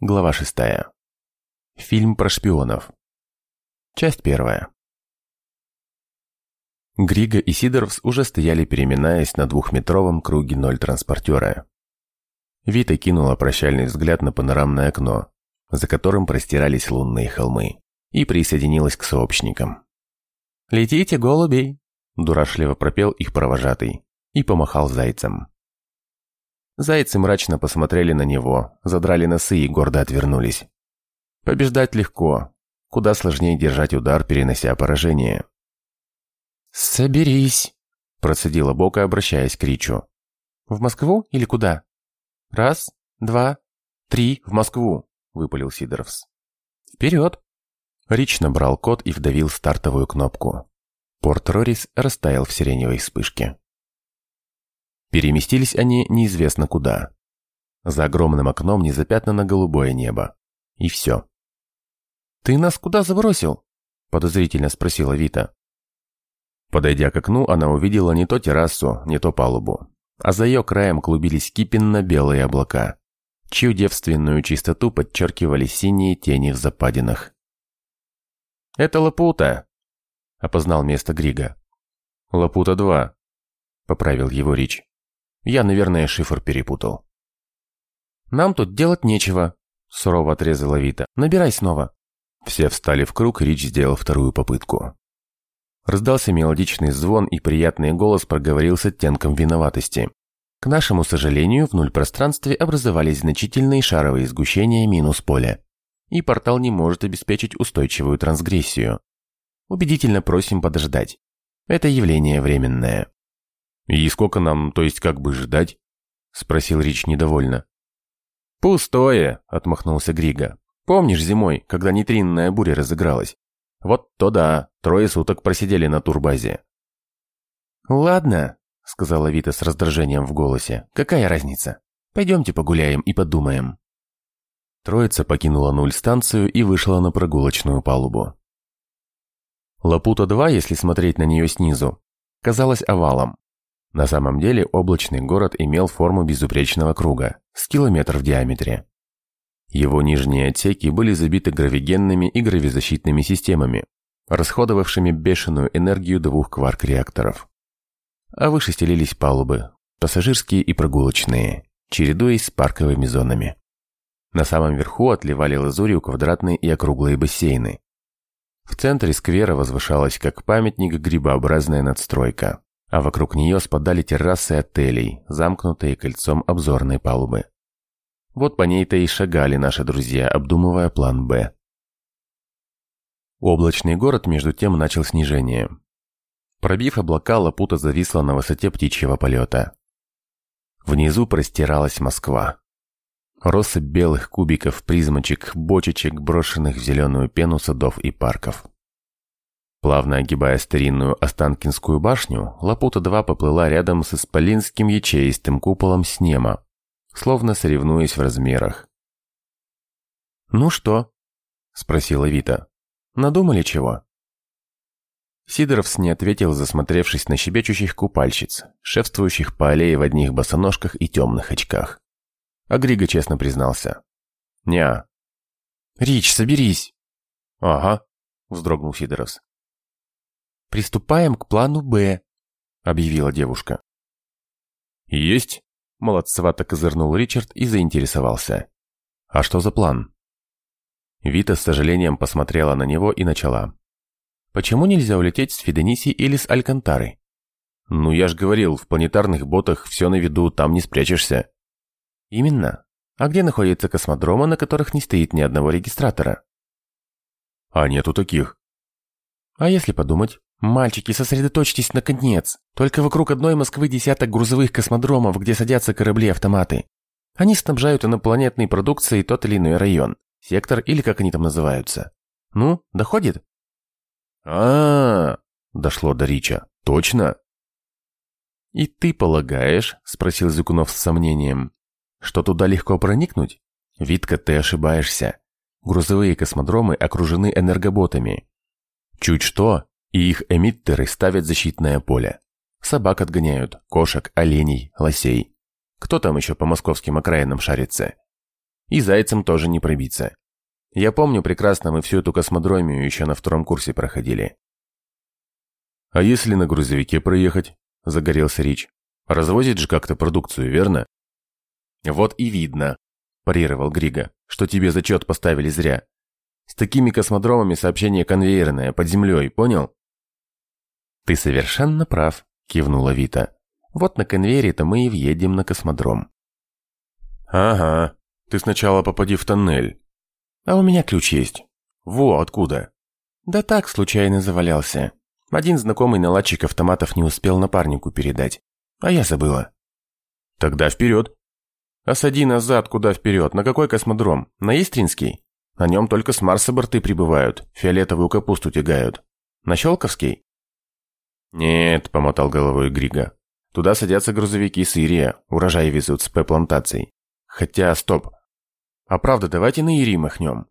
Глава 6. Фильм про шпионов. Часть первая. Григо и Сидоровс уже стояли, переминаясь на двухметровом круге ноль транспортера. Вита кинула прощальный взгляд на панорамное окно, за которым простирались лунные холмы, и присоединилась к сообщникам. «Летите, голубей!» – дурашливо пропел их провожатый и помахал зайцем. Зайцы мрачно посмотрели на него, задрали носы и гордо отвернулись. Побеждать легко. Куда сложнее держать удар, перенося поражение. «Соберись», – процедила Бока, обращаясь к Ричу. «В Москву или куда?» «Раз, два, три, в Москву», – выпалил Сидоровс. «Вперед!» Рич набрал код и вдавил стартовую кнопку. Порт Рорис растаял в сиреневой вспышке. Переместились они неизвестно куда. За огромным окном не запятнано голубое небо. И все. «Ты нас куда забросил?» – подозрительно спросила Вита. Подойдя к окну, она увидела не то террасу, не то палубу. А за ее краем клубились кипенно-белые облака, чью девственную чистоту подчеркивали синие тени в западинах. «Это Лапута!» – опознал место Грига. «Лапута-2», – поправил его Рич. Я, наверное, шифр перепутал. «Нам тут делать нечего», – сурово отрезала Вита. «Набирай снова». Все встали в круг, Рич сделал вторую попытку. Раздался мелодичный звон, и приятный голос проговорил с оттенком виноватости. К нашему сожалению, в нуль пространстве образовались значительные шаровые сгущения минус поля. И портал не может обеспечить устойчивую трансгрессию. Убедительно просим подождать. Это явление временное. «И сколько нам, то есть как бы ждать?» – спросил Рич недовольно. «Пустое», – отмахнулся Грига. «Помнишь зимой, когда нейтринная буря разыгралась? Вот то да, трое суток просидели на турбазе». «Ладно», – сказала Вита с раздражением в голосе. «Какая разница? Пойдемте погуляем и подумаем». Троица покинула нуль станцию и вышла на прогулочную палубу. Лапута-2, если смотреть на нее снизу, казалась овалом. На самом деле облачный город имел форму безупречного круга, с километр в диаметре. Его нижние отсеки были забиты гравигенными и гравизащитными системами, расходовавшими бешеную энергию двух кварк-реакторов. А выше стелились палубы, пассажирские и прогулочные, чередуясь с парковыми зонами. На самом верху отливали лазурью квадратные и округлые бассейны. В центре сквера возвышалась как памятник грибообразная надстройка, а вокруг нее спадали террасы отелей, замкнутые кольцом обзорной палубы. Вот по ней-то и шагали наши друзья, обдумывая план «Б». Облачный город между тем начал снижение. Пробив облака, Лапута зависла на высоте птичьего полета. Внизу простиралась Москва. Россыпь белых кубиков, призмочек, бочечек, брошенных в зеленую пену садов и парков. Плавно огибая старинную Останкинскую башню, Лапута-2 поплыла рядом с исполинским ячеистым куполом снема, словно соревнуясь в размерах. «Ну что?» – спросила Вита. «Надумали чего?» Сидоровс не ответил, засмотревшись на щебечущих купальщиц, шефствующих по аллее в одних босоножках и темных очках. А Григо честно признался. «Неа». «Рич, соберись!» «Ага», – вздрогнул Сидоровс. «Приступаем к плану «Б», — объявила девушка. «Есть?» — молодцевато козырнул Ричард и заинтересовался. «А что за план?» Вита с сожалением посмотрела на него и начала. «Почему нельзя улететь с Фидениси или с Алькантары?» «Ну, я ж говорил, в планетарных ботах все на виду, там не спрячешься». «Именно. А где находятся космодромы, на которых не стоит ни одного регистратора?» «А нету таких». «А если подумать?» «Мальчики, сосредоточьтесь наконец. Только вокруг одной Москвы десяток грузовых космодромов, где садятся корабли-автоматы. Они снабжают инопланетной продукцией тот или иной район, сектор или как они там называются. Ну, доходит?» а, -а, -а дошло до Рича. «Точно?» «И ты полагаешь, — спросил Зюкунов с сомнением, — что туда легко проникнуть? Витка, ты ошибаешься. Грузовые космодромы окружены энергоботами. Чуть что, и их эмиттеры ставят защитное поле. Собак отгоняют, кошек, оленей, лосей. Кто там еще по московским окраинам шарится? И зайцем тоже не пробиться. Я помню прекрасно, мы всю эту космодромию еще на втором курсе проходили. «А если на грузовике проехать?» – загорелся Рич. «Развозит же как-то продукцию, верно?» «Вот и видно», – парировал Грига, – «что тебе зачет поставили зря. С такими космодромами сообщение конвейерное, под землей, понял?» «Ты совершенно прав», – кивнула Вита. «Вот на конвейере-то мы и въедем на космодром». «Ага, ты сначала попади в тоннель». «А у меня ключ есть». «Во, откуда?» «Да так, случайно завалялся. Один знакомый наладчик автоматов не успел напарнику передать. А я забыла». «Тогда вперед». «Осади назад, куда вперед? На какой космодром? На Истринский? На нем только с Марса борты прибывают, фиолетовую капусту тягают. На Щелковский?» «Нет», — помотал головой Грига. «Туда садятся грузовики с Ирия, урожай везут с П-плантаций. Хотя, стоп. А правда, давайте на Ири махнем.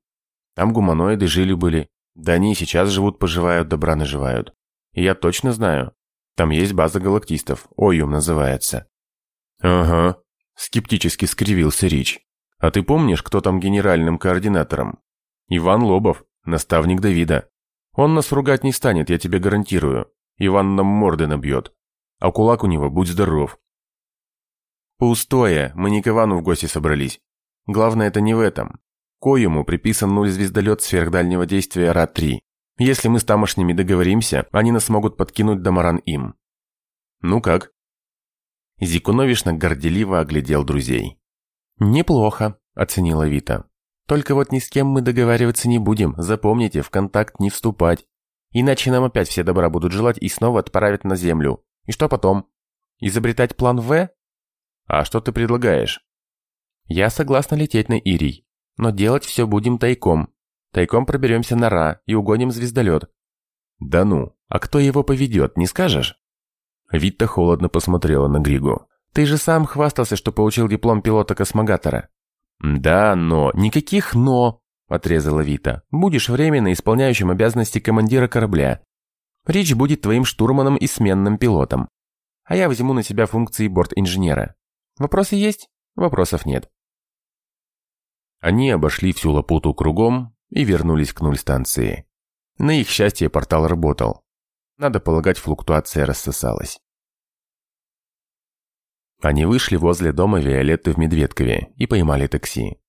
Там гуманоиды жили-были. Да они и сейчас живут-поживают, добра наживают. И я точно знаю. Там есть база галактистов, Ойюм называется». «Ага», — скептически скривился Рич. «А ты помнишь, кто там генеральным координатором? Иван Лобов, наставник Давида. Он нас ругать не станет, я тебе гарантирую. Иван нам морды набьет. А кулак у него, будь здоров. Пустое, мы не к Ивану в гости собрались. Главное это не в этом. Коему приписан нуль звездолет сверхдальнего действия РА-3. Если мы с тамошними договоримся, они нас могут подкинуть до Маран-Им. Ну как? Зикуновишна горделиво оглядел друзей. «Неплохо», – оценила Вита. «Только вот ни с кем мы договариваться не будем, запомните, в контакт не вступать. Иначе нам опять все добра будут желать и снова отправят на Землю. И что потом? Изобретать план В? А что ты предлагаешь? Я согласна лететь на Ирий, но делать все будем тайком. Тайком проберемся на Ра и угоним звездолет. Да ну, а кто его поведет, не скажешь? Витта холодно посмотрела на Григу. Ты же сам хвастался, что получил диплом пилота-космогатора. Да, но... Никаких «но». – отрезала Вита. «Будешь временно исполняющим обязанности командира корабля. Рич будет твоим штурманом и сменным пилотом. А я возьму на себя функции борт-инженера. Вопросы есть? Вопросов нет». Они обошли всю Лапуту кругом и вернулись к нуль-станции. На их счастье портал работал. Надо полагать, флуктуация рассосалась. Они вышли возле дома Виолетты в Медведкове и поймали такси.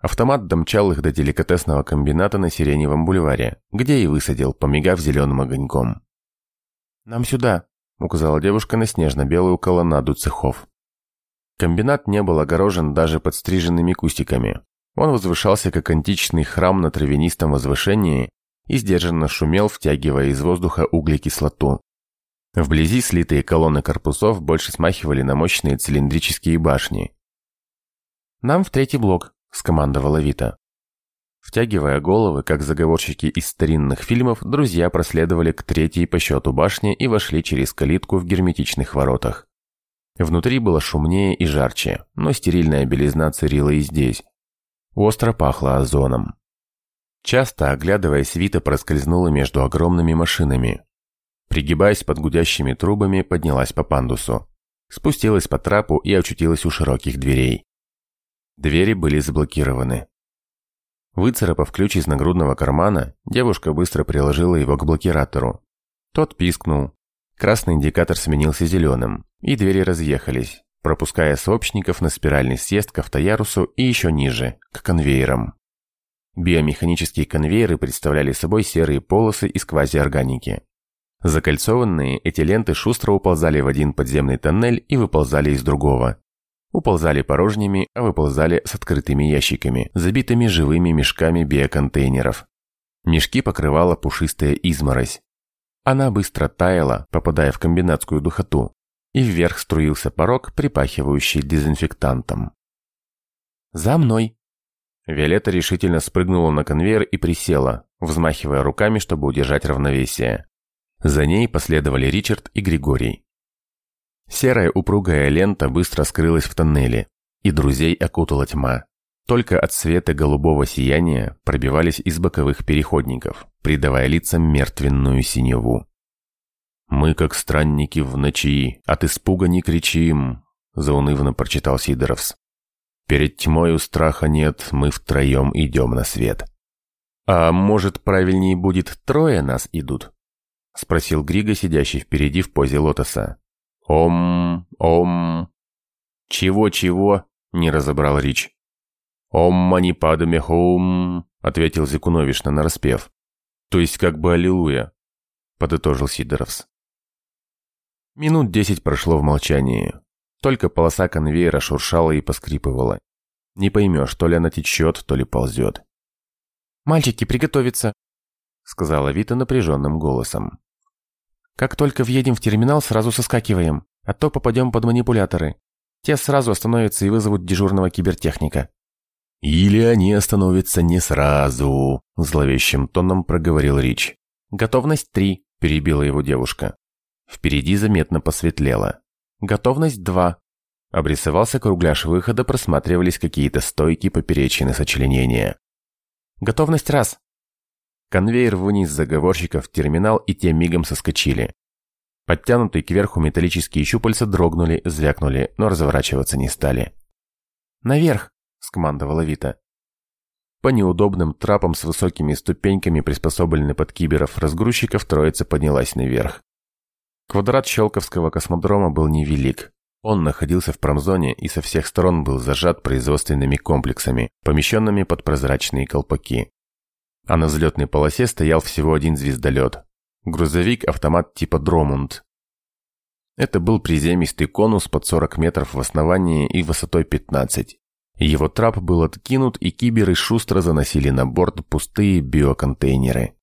Автомат домчал их до деликатесного комбината на Сиреневом бульваре, где и высадил, помигав зеленым огоньком. «Нам сюда», — указала девушка на снежно-белую колоннаду цехов. Комбинат не был огорожен даже подстриженными кустиками. Он возвышался, как античный храм на травянистом возвышении и сдержанно шумел, втягивая из воздуха углекислоту. Вблизи слитые колонны корпусов больше смахивали на мощные цилиндрические башни. «Нам в третий блок», – скомандовала Вита. Втягивая головы, как заговорщики из старинных фильмов, друзья проследовали к третьей по счету башне и вошли через калитку в герметичных воротах. Внутри было шумнее и жарче, но стерильная белизна царила и здесь. Остро пахло озоном. Часто, оглядываясь, Вита проскользнула между огромными машинами. Пригибаясь под гудящими трубами, поднялась по пандусу. Спустилась по трапу и очутилась у широких дверей. Двери были заблокированы. Выцарапав ключ из нагрудного кармана, девушка быстро приложила его к блокиратору. Тот пискнул. Красный индикатор сменился зеленым, и двери разъехались, пропуская сообщников на спиральный съезд к автоярусу и еще ниже, к конвейерам. Биомеханические конвейеры представляли собой серые полосы из квазиорганики. Закольцованные, эти ленты шустро уползали в один подземный тоннель и выползали из другого. Уползали порожними, а выползали с открытыми ящиками, забитыми живыми мешками биоконтейнеров. Мешки покрывала пушистая изморозь. Она быстро таяла, попадая в комбинатскую духоту, и вверх струился порог, припахивающий дезинфектантом. «За мной!» Виолетта решительно спрыгнула на конвейер и присела, взмахивая руками, чтобы удержать равновесие. За ней последовали Ричард и Григорий. Серая упругая лента быстро скрылась в тоннеле, и друзей окутала тьма. Только от света голубого сияния пробивались из боковых переходников, придавая лицам мертвенную синеву. «Мы, как странники в ночи, от испуга не кричим», – заунывно прочитал Сидоровс. Перед тьмою страха нет, мы втроем идем на свет. А может, правильнее будет трое нас идут? Спросил Григо, сидящий впереди в позе лотоса. Ом, ом. Чего-чего? Не разобрал Рич. Ом мани падаме хоум, ответил Зикунович на нараспев. То есть как бы аллилуйя, подытожил Сидоровс. Минут десять прошло в молчании. Только полоса конвейера шуршала и поскрипывала. Не поймешь, то ли она течет, то ли ползет. «Мальчики, приготовиться!» сказала Вита напряженным голосом. «Как только въедем в терминал, сразу соскакиваем, а то попадем под манипуляторы. Те сразу остановятся и вызовут дежурного кибертехника». «Или они остановятся не сразу», – зловещим тоном проговорил Рич. «Готовность три», – перебила его девушка. Впереди заметно посветлело. «Готовность два». Обрисовался кругляш выхода, просматривались какие-то стойки, поперечины сочленения. «Готовность раз». Конвейер вниз заговорщиков в терминал, и те мигом соскочили. Подтянутые кверху металлические щупальца дрогнули, звякнули, но разворачиваться не стали. «Наверх!» – скомандовала Вита. По неудобным трапам с высокими ступеньками, приспособленной под киберов разгрузчиков, троица поднялась наверх. Квадрат Щелковского космодрома был невелик. Он находился в промзоне и со всех сторон был зажат производственными комплексами, помещенными под прозрачные колпаки. А на взлетной полосе стоял всего один звездолет. Грузовик-автомат типа «Дромунд». Это был приземистый конус под 40 метров в основании и высотой 15. Его трап был откинут, и киберы шустро заносили на борт пустые биоконтейнеры.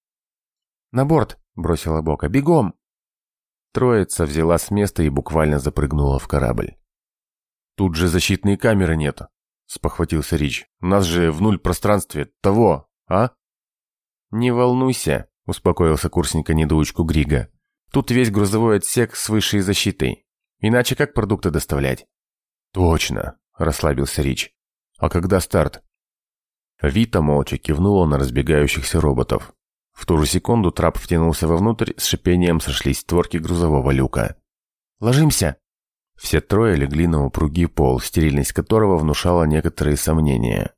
«На борт!» – бросила Бока. «Бегом!» Троица взяла с места и буквально запрыгнула в корабль. «Тут же защитной камеры нет», – спохватился Рич. «У нас же в нуль пространстве того, а?» «Не волнуйся», – успокоился курсника-недоучку Грига. «Тут весь грузовой отсек с высшей защитой. Иначе как продукты доставлять?» «Точно», – расслабился Рич. «А когда старт?» Вита молча кивнула на разбегающихся роботов. В ту же секунду трап втянулся вовнутрь, с шипением сошлись створки грузового люка. «Ложимся!» Все трое легли на упругий пол, стерильность которого внушала некоторые сомнения.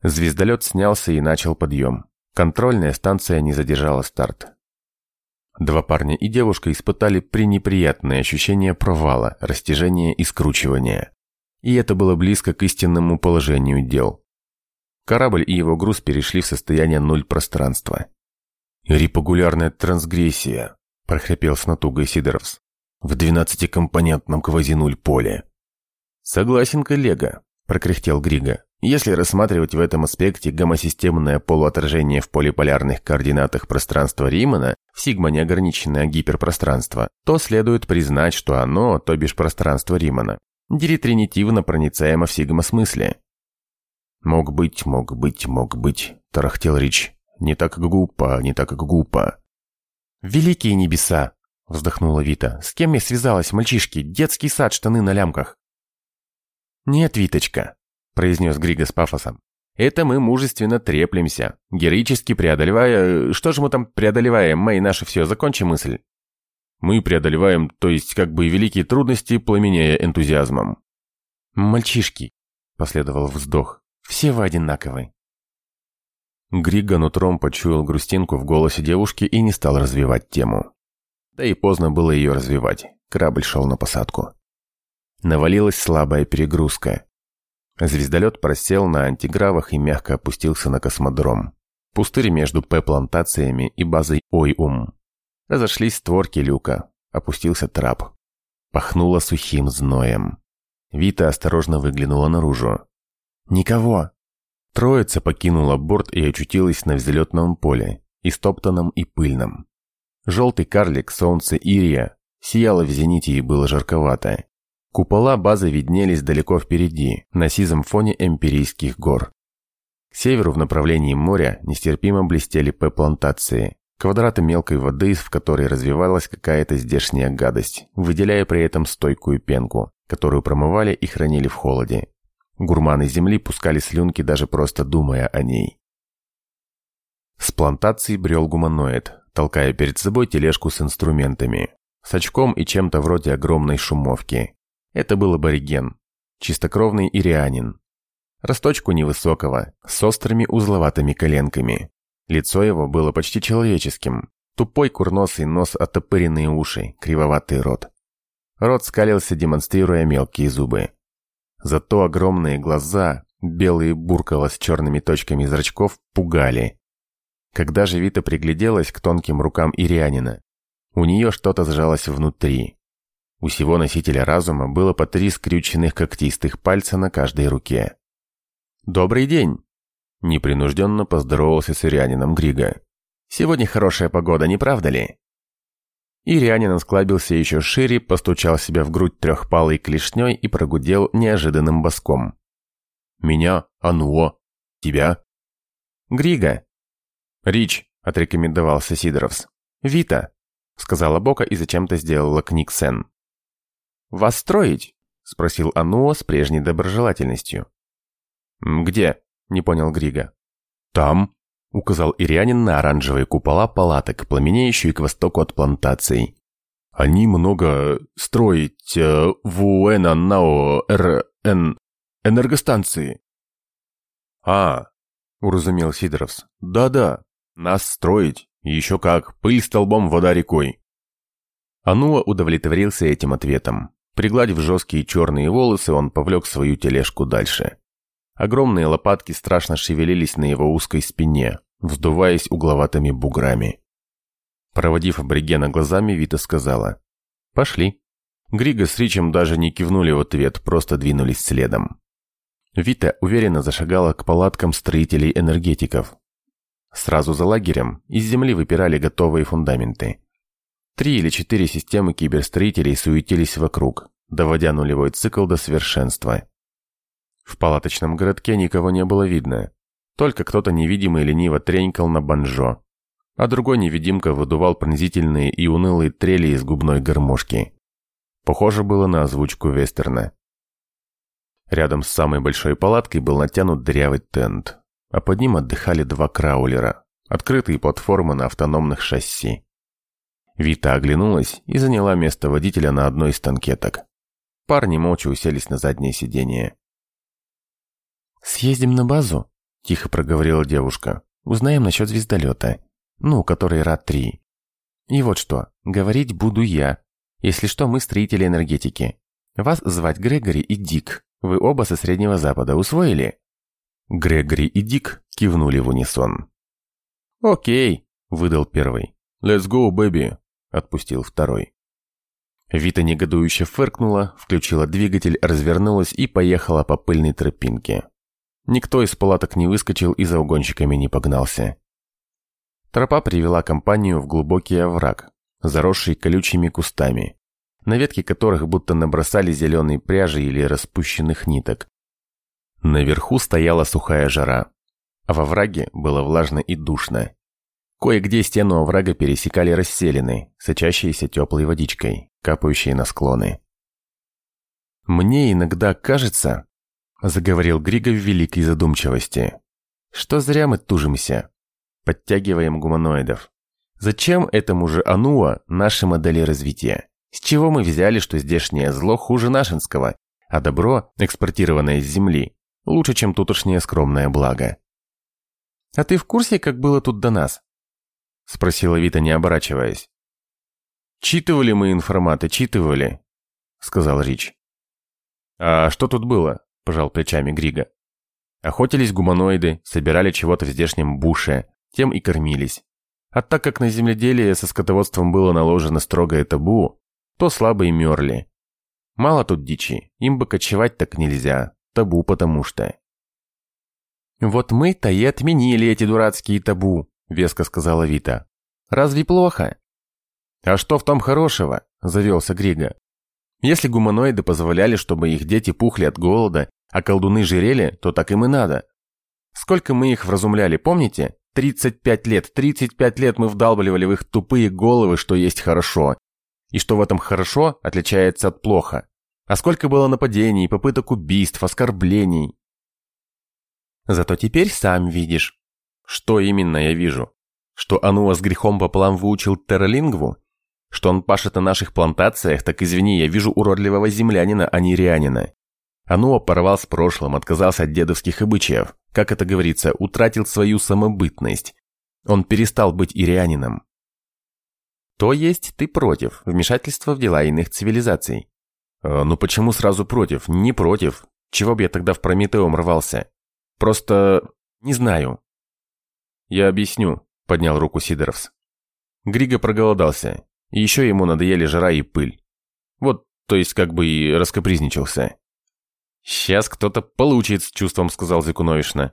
Звездолет снялся и начал подъем. Контрольная станция не задержала старт. Два парня и девушка испытали пренеприятные ощущения провала, растяжения и скручивания. И это было близко к истинному положению дел. Корабль и его груз перешли в состояние нуль пространства. «Репогулярная трансгрессия», – прохрипел с натугой Сидоровс. «В двенадцатикомпонентном квазинуль поле». «Согласен, коллега», – прокряхтел Грига. Если рассматривать в этом аспекте гомосистемное полуотражение в полиполярных координатах пространства Римана в сигма-неограниченное гиперпространство, то следует признать, что оно, то бишь пространство Римана, деритринитивно проницаемо в сигма-смысле. «Мог быть, мог быть, мог быть», – тарахтел Рич. «Не так глупо, не так глупо». «Великие небеса!» – вздохнула Вита. «С кем я связалась, мальчишки? Детский сад, штаны на лямках». «Нет, Виточка, произнес Григо с пафосом. Это мы мужественно треплемся, героически преодолевая... Что же мы там преодолеваем, мои наши все, закончи мысль. Мы преодолеваем, то есть как бы великие трудности, пламенея энтузиазмом. «Мальчишки», — последовал вздох, — «все вы одинаковы». Григо нутром почуял грустинку в голосе девушки и не стал развивать тему. Да и поздно было ее развивать, корабль шел на посадку. Навалилась слабая перегрузка. Звездолет просел на антигравах и мягко опустился на космодром. Пустырь между П-плантациями и базой Ой-Ум. Разошлись створки люка. Опустился трап. Пахнуло сухим зноем. Вита осторожно выглянула наружу. «Никого!» Троица покинула борт и очутилась на взлетном поле, истоптанном и пыльном. Желтый карлик солнце Ирия сияло в зените и было жарковато. Купола базы виднелись далеко впереди, на сизом фоне эмпирийских гор. К северу в направлении моря нестерпимо блестели П-плантации, квадраты мелкой воды, в которой развивалась какая-то здешняя гадость, выделяя при этом стойкую пенку, которую промывали и хранили в холоде. Гурманы земли пускали слюнки, даже просто думая о ней. С плантацией брел гуманоид, толкая перед собой тележку с инструментами, с очком и чем-то вроде огромной шумовки. Это был абориген, чистокровный ирианин. Росточку невысокого, с острыми узловатыми коленками. Лицо его было почти человеческим. Тупой курносый нос, оттопыренные уши, кривоватый рот. Рот скалился, демонстрируя мелкие зубы. Зато огромные глаза, белые буркала с черными точками зрачков, пугали. Когда же Вита пригляделась к тонким рукам Ирианина, у нее что-то сжалось внутри. У всего носителя разума было по три скрюченных когтистых пальца на каждой руке. «Добрый день!» – непринужденно поздоровался с Ирианином Грига. «Сегодня хорошая погода, не правда ли?» Ирианин осклабился еще шире, постучал себя в грудь трехпалой клешней и прогудел неожиданным боском. «Меня? Ануо? Тебя?» «Грига». «Рич», – отрекомендовался Сидоровс. «Вита», – сказала Бока и зачем-то сделала Книксен. «Вас строить?» – спросил Ануо с прежней доброжелательностью. «Где?» – не понял Грига. «Там», – указал Ирианин на оранжевые купола палаток, пламенеющие к востоку от плантаций. «Они много строить э, в Уэна-Нао РН энергостанции». «А, – уразумел Сидоровс. «Да-да, нас строить. Еще как, пыль столбом, вода рекой». Ануа удовлетворился этим ответом. Пригладив жесткие черные волосы, он повлек свою тележку дальше. Огромные лопатки страшно шевелились на его узкой спине, вздуваясь угловатыми буграми. Проводив аборигена глазами, Вита сказала «Пошли». Григо с Ричем даже не кивнули в ответ, просто двинулись следом. Вита уверенно зашагала к палаткам строителей-энергетиков. Сразу за лагерем из земли выпирали готовые фундаменты. Три или четыре системы киберстроителей суетились вокруг, доводя нулевой цикл до совершенства. В палаточном городке никого не было видно. Только кто-то невидимый лениво тренькал на банджо, а другой невидимка выдувал пронзительные и унылые трели из губной гармошки. Похоже было на озвучку вестерна. Рядом с самой большой палаткой был натянут дырявый тент, а под ним отдыхали два краулера, открытые платформы на автономных шасси. Вита оглянулась и заняла место водителя на одной из танкеток. Парни молча уселись на заднее сиденье. «Съездим на базу?» – тихо проговорила девушка. «Узнаем насчет звездолета. Ну, который РАД-3. И вот что, говорить буду я. Если что, мы строители энергетики. Вас звать Грегори и Дик. Вы оба со Среднего Запада усвоили?» Грегори и Дик кивнули в унисон. «Окей», – выдал первый. «Let's go, baby», – отпустил второй. Вита негодующе фыркнула, включила двигатель, развернулась и поехала по пыльной тропинке. Никто из палаток не выскочил и за угонщиками не погнался. Тропа привела компанию в глубокий овраг, заросший колючими кустами на ветки которых будто набросали зеленые пряжи или распущенных ниток. Наверху стояла сухая жара, а во враге было влажно и душно. Кое-где стену оврага пересекали расселины, сочащиеся теплой водичкой, капающей на склоны. «Мне иногда кажется», — заговорил Григо в великой задумчивости, «что зря мы тужимся, подтягиваем гуманоидов. Зачем этому же Ануа наши модели развития? С чего мы взяли, что здешнее зло хуже нашинского, а добро, экспортированное с земли, лучше, чем тутошнее скромное благо? «А ты в курсе, как было тут до нас?» – спросила Вита, не оборачиваясь. «Читывали мы информаты, читывали», – сказал Рич. «А что тут было?» – пожал плечами Грига. Охотились гуманоиды, собирали чего-то в здешнем буше, тем и кормились. А так как на земледелие со скотоводством было наложено строгое табу, то слабые мерли. Мало тут дичи, им бы кочевать так нельзя, табу потому что. «Вот мы-то и отменили эти дурацкие табу», — веско сказала Вита. «Разве плохо?» «А что в том хорошего?» – завелся Грига. «Если гуманоиды позволяли, чтобы их дети пухли от голода, а колдуны жирели, то так им и надо. Сколько мы их вразумляли, помните? 35 лет, 35 лет мы вдалбливали в их тупые головы, что есть хорошо, и что в этом хорошо отличается от плохо. А сколько было нападений, попыток убийств, оскорблений. Зато теперь сам видишь. Что именно я вижу? Что Ануа с грехом пополам выучил терралингву? Что он пашет на наших плантациях, так извини, я вижу уродливого землянина, а не рианина. Ануа порвал с прошлым, отказался от дедовских обычаев, как это говорится, утратил свою самобытность. Он перестал быть ирианином. То есть ты против вмешательства в дела иных цивилизаций? Э, ну почему сразу против? Не против. Чего бы я тогда в Прометеум рвался? Просто... не знаю. Я объясню, поднял руку Сидоровс. Григо проголодался, и еще ему надоели жара и пыль. Вот, то есть как бы и раскопризничался. «Сейчас кто-то получит с чувством», — сказал Зикуновишна.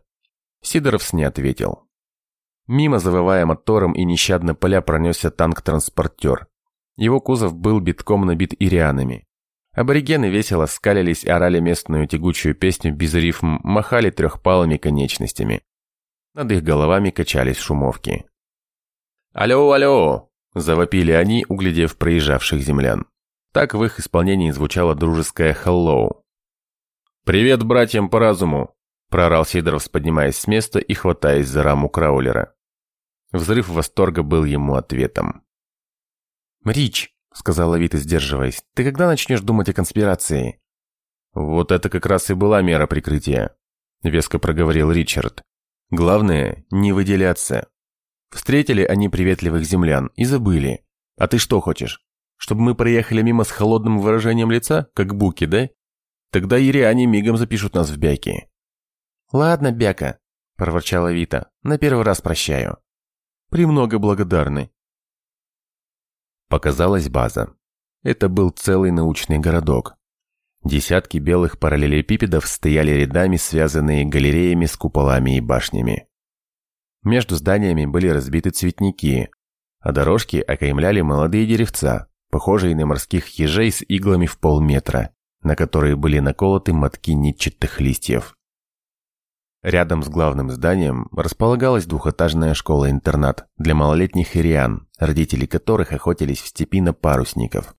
Сидоровс не ответил. Мимо, завывая мотором и нещадно поля, пронесся танк-транспортер. Его кузов был битком набит ирианами. Аборигены весело скалились орали местную тягучую песню без рифм, махали трехпалыми конечностями. Над их головами качались шумовки. «Алло, алло!» – завопили они, углядев проезжавших землян. Так в их исполнении звучало дружеское «Hello». «Привет братьям по разуму!» – прорал Сидоров, поднимаясь с места и хватаясь за раму краулера. Взрыв восторга был ему ответом. «Рич!» – сказала Вита, сдерживаясь. «Ты когда начнешь думать о конспирации?» «Вот это как раз и была мера прикрытия», – веско проговорил Ричард. «Главное – не выделяться. Встретили они приветливых землян и забыли. А ты что хочешь? Чтобы мы проехали мимо с холодным выражением лица, как буки, да? Тогда ириане мигом запишут нас в бяки». «Ладно, бяка», – проворчала Вита. «На первый раз прощаю». «Премного благодарны». Показалась база. Это был целый научный городок. Десятки белых параллелепипедов стояли рядами, связанные галереями с куполами и башнями. Между зданиями были разбиты цветники, а дорожки окаймляли молодые деревца, похожие на морских ежей с иглами в полметра, на которые были наколоты мотки нитчатых листьев. Рядом с главным зданием располагалась двухэтажная школа-интернат для малолетних ириан, родители которых охотились в степи на парусников.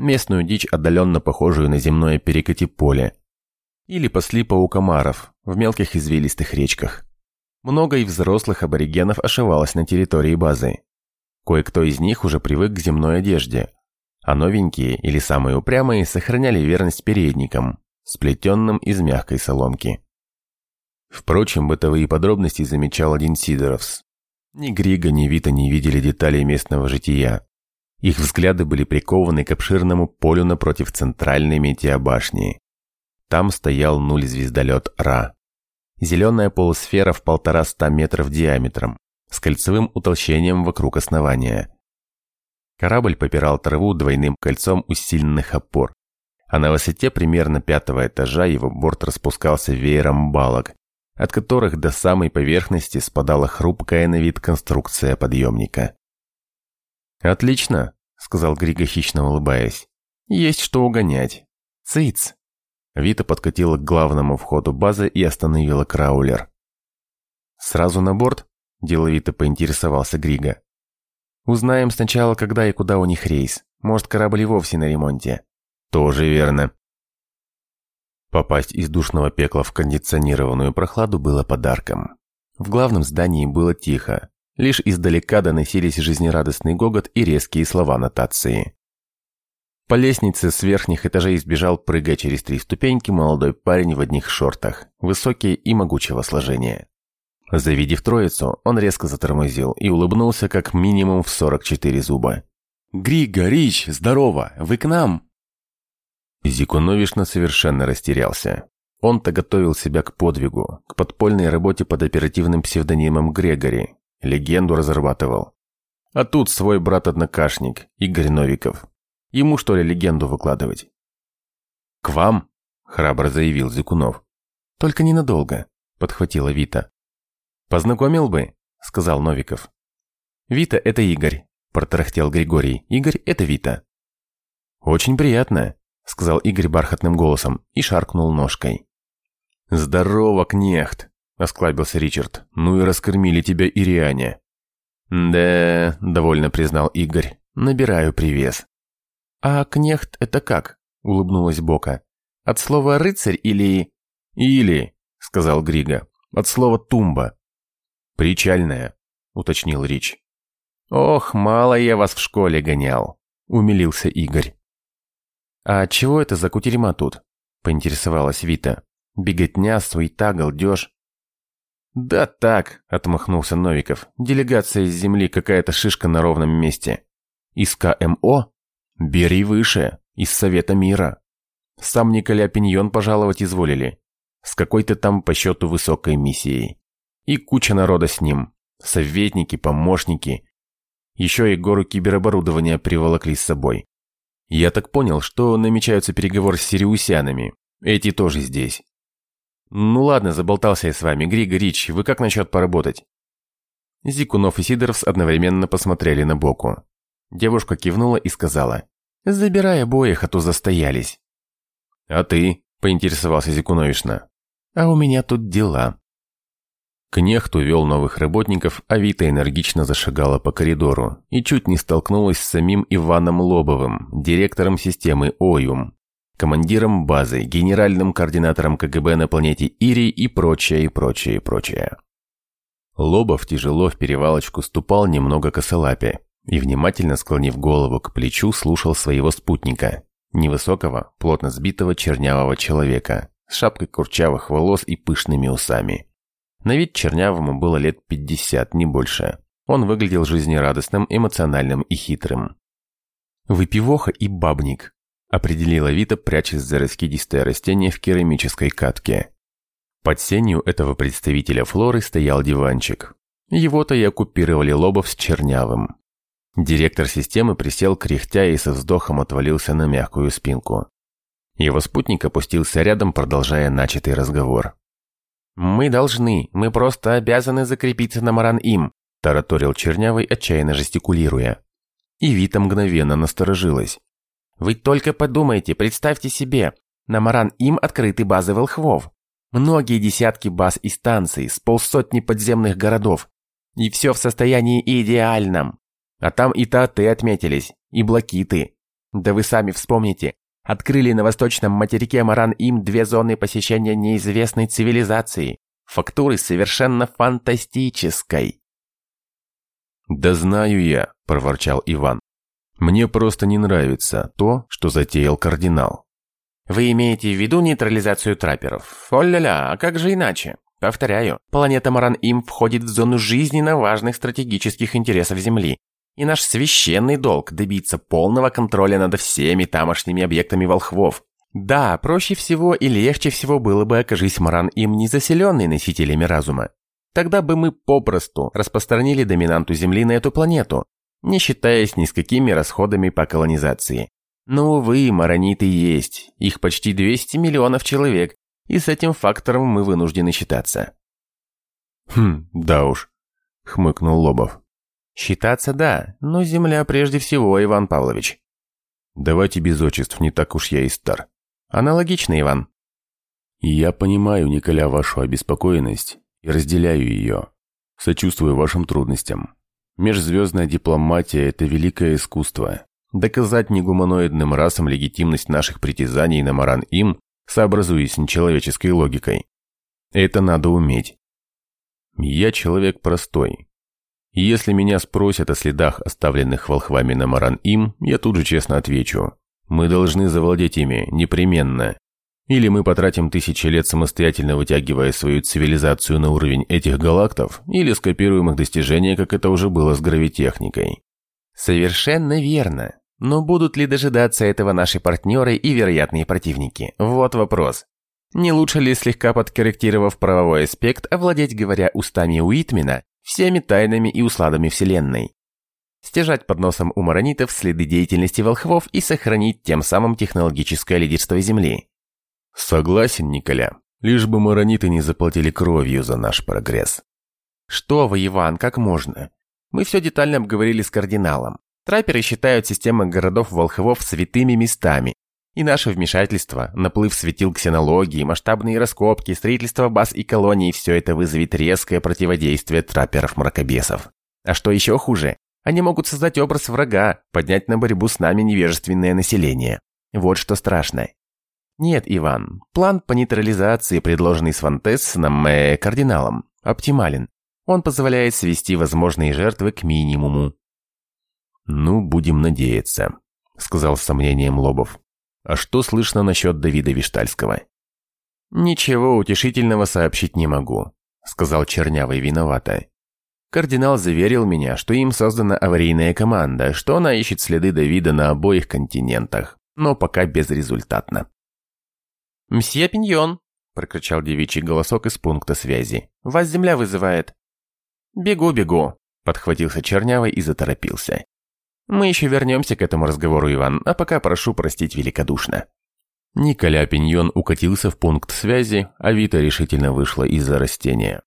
Местную дичь, отдаленно похожую на земное перекати поле. Или пасли паукомаров в мелких извилистых речках. Много и взрослых аборигенов ошивалось на территории базы. Кое-кто из них уже привык к земной одежде, а новенькие или самые упрямые сохраняли верность передникам, сплетенным из мягкой соломки. Впрочем, бытовые подробности замечал один Сидоровс. Ни Грига, ни Вита не видели деталей местного жития. Их взгляды были прикованы к обширному полю напротив центральной метеобашни. Там стоял нуль-звездолет Ра. Зеленая полусфера в полтора ста метров диаметром, с кольцевым утолщением вокруг основания. Корабль попирал траву двойным кольцом усиленных опор, а на высоте примерно пятого этажа его борт распускался веером балок, от которых до самой поверхности спадала хрупкая на вид конструкция подъемника. «Отлично», — сказал Григо хищно улыбаясь. «Есть что угонять. Цыц!» Вита подкатила к главному входу базы и остановила краулер. «Сразу на борт?» – деловито поинтересовался Григо. «Узнаем сначала, когда и куда у них рейс. Может, корабль и вовсе на ремонте». «Тоже верно», Попасть из душного пекла в кондиционированную прохладу было подарком. В главном здании было тихо. Лишь издалека доносились жизнерадостный гогот и резкие слова нотации. По лестнице с верхних этажей сбежал, прыгая через три ступеньки, молодой парень в одних шортах, высокий и могучего сложения. Завидев троицу, он резко затормозил и улыбнулся как минимум в 44 зуба. «Григо, Рич, здорово! Вы к нам?» Зикуновишна совершенно растерялся. Он-то готовил себя к подвигу, к подпольной работе под оперативным псевдонимом Грегори. Легенду разрабатывал. А тут свой брат-однокашник, Игорь Новиков. Ему что ли легенду выкладывать? «К вам?» – храбро заявил Зикунов. «Только ненадолго», – подхватила Вита. «Познакомил бы», – сказал Новиков. «Вита – это Игорь», – протарахтел Григорий. «Игорь – это Вита». «Очень приятно», — сказал Игорь бархатным голосом и шаркнул ножкой. «Здорово, кнехт!» — осклабился Ричард. «Ну и раскормили тебя Ириане». «Да», — довольно признал Игорь, — «набираю привес». «А кнехт это как?» — улыбнулась Бока. «От слова «рыцарь» или...» «Или», — сказал Грига, — «от слова «тумба». «Причальная», — уточнил Рич. «Ох, мало я вас в школе гонял», — умилился Игорь. «А чего это за кутерьма тут?» – поинтересовалась Вита. «Беготня, суета, галдеж». «Да так», – отмахнулся Новиков. «Делегация из земли какая-то шишка на ровном месте». «Из КМО?» «Бери выше. Из Совета мира». Сам Николя Пиньон пожаловать изволили. С какой-то там по счету высокой миссией. И куча народа с ним. Советники, помощники. Еще и гору кибероборудования приволокли с собой. Я так понял, что намечаются переговоры с сириусянами. Эти тоже здесь. Ну ладно, заболтался я с вами. Григо, Рич, вы как насчет поработать? Зикунов и Сидоровс одновременно посмотрели на Боку. Девушка кивнула и сказала. «Забирай обоих, а то застоялись». «А ты?» – поинтересовался Зикуновишна. «А у меня тут дела». Кнехт увел новых работников, а Вита энергично зашагала по коридору и чуть не столкнулась с самим Иваном Лобовым, директором системы ОЮМ, командиром базы, генеральным координатором КГБ на планете Ири и прочее, и прочее, и прочее. Лобов тяжело в перевалочку ступал немного косолапе и, внимательно склонив голову к плечу, слушал своего спутника, невысокого, плотно сбитого чернявого человека, с шапкой курчавых волос и пышными усами. На вид Чернявому было лет 50, не больше. Он выглядел жизнерадостным, эмоциональным и хитрым. «Выпивоха и бабник», – определила Вита, прячась за раскидистое растение в керамической катке. Под сенью этого представителя флоры стоял диванчик. Его-то и оккупировали Лобов с Чернявым. Директор системы присел кряхтя и со вздохом отвалился на мягкую спинку. Его спутник опустился рядом, продолжая начатый разговор. «Мы должны, мы просто обязаны закрепиться на Маран-Им», тараторил Чернявый, отчаянно жестикулируя. И Вита мгновенно насторожилась. «Вы только подумайте, представьте себе, на Маран-Им открыты базы волхвов. Многие десятки баз и станций, с полсотни подземных городов. И все в состоянии идеальном. А там и таты отметились, и блокиты. Да вы сами вспомните, открыли на восточном материке Маран-Им две зоны посещения неизвестной цивилизации, фактуры совершенно фантастической. «Да знаю я», – проворчал Иван. «Мне просто не нравится то, что затеял кардинал». «Вы имеете в виду нейтрализацию трапперов? О-ля-ля, а как же иначе? Повторяю, планета Маран-Им входит в зону жизненно важных стратегических интересов Земли, и наш священный долг добиться полного контроля над всеми тамошними объектами волхвов. Да, проще всего и легче всего было бы, окажись Маран им не заселенный носителями разума. Тогда бы мы попросту распространили доминанту Земли на эту планету, не считаясь ни с какими расходами по колонизации. Но, увы, марониты есть, их почти 200 миллионов человек, и с этим фактором мы вынуждены считаться. «Хм, да уж», — хмыкнул Лобов. Считаться да, но земля прежде всего, Иван Павлович. Давайте без отчеств, не так уж я и стар. Аналогично, Иван. я понимаю, Николя, вашу обеспокоенность и разделяю ее. Сочувствую вашим трудностям. Межзвездная дипломатия – это великое искусство. Доказать негуманоидным расам легитимность наших притязаний на Маран-Им, сообразуясь с нечеловеческой логикой. Это надо уметь. Я человек простой, если меня спросят о следах, оставленных волхвами на Маран-Им, я тут же честно отвечу. Мы должны завладеть ими, непременно. Или мы потратим тысячи лет самостоятельно вытягивая свою цивилизацию на уровень этих галактов, или скопируем их достижения, как это уже было с гравитехникой. Совершенно верно. Но будут ли дожидаться этого наши партнеры и вероятные противники? Вот вопрос. Не лучше ли, слегка подкорректировав правовой аспект, овладеть, говоря устами Уитмена, всеми тайнами и усладами Вселенной. Стяжать под носом у маронитов следы деятельности волхвов и сохранить тем самым технологическое лидерство Земли. Согласен, Николя. Лишь бы марониты не заплатили кровью за наш прогресс. Что вы, Иван, как можно? Мы все детально обговорили с кардиналом. Трапперы считают системы городов-волхвов святыми местами, и наше вмешательство, наплыв светил ксенологии, масштабные раскопки, строительство баз и колоний – все это вызовет резкое противодействие трапперов-мракобесов. А что еще хуже, они могут создать образ врага, поднять на борьбу с нами невежественное население. Вот что страшно. Нет, Иван, план по нейтрализации, предложенный с Вантессоном э, кардиналом, оптимален. Он позволяет свести возможные жертвы к минимуму. «Ну, будем надеяться», – сказал с сомнением Лобов. А что слышно насчет Давида Виштальского? Ничего утешительного сообщить не могу, сказал Чернявый виновато. Кардинал заверил меня, что им создана аварийная команда, что она ищет следы Давида на обоих континентах, но пока безрезультатно. «Мсье Пиньон!» – прокричал девичий голосок из пункта связи. «Вас земля вызывает!» «Бегу, бегу!» – подхватился Чернявый и заторопился. «Мы еще вернемся к этому разговору, Иван, а пока прошу простить великодушно». Николя Пиньон укатился в пункт связи, а Вита решительно вышла из-за растения.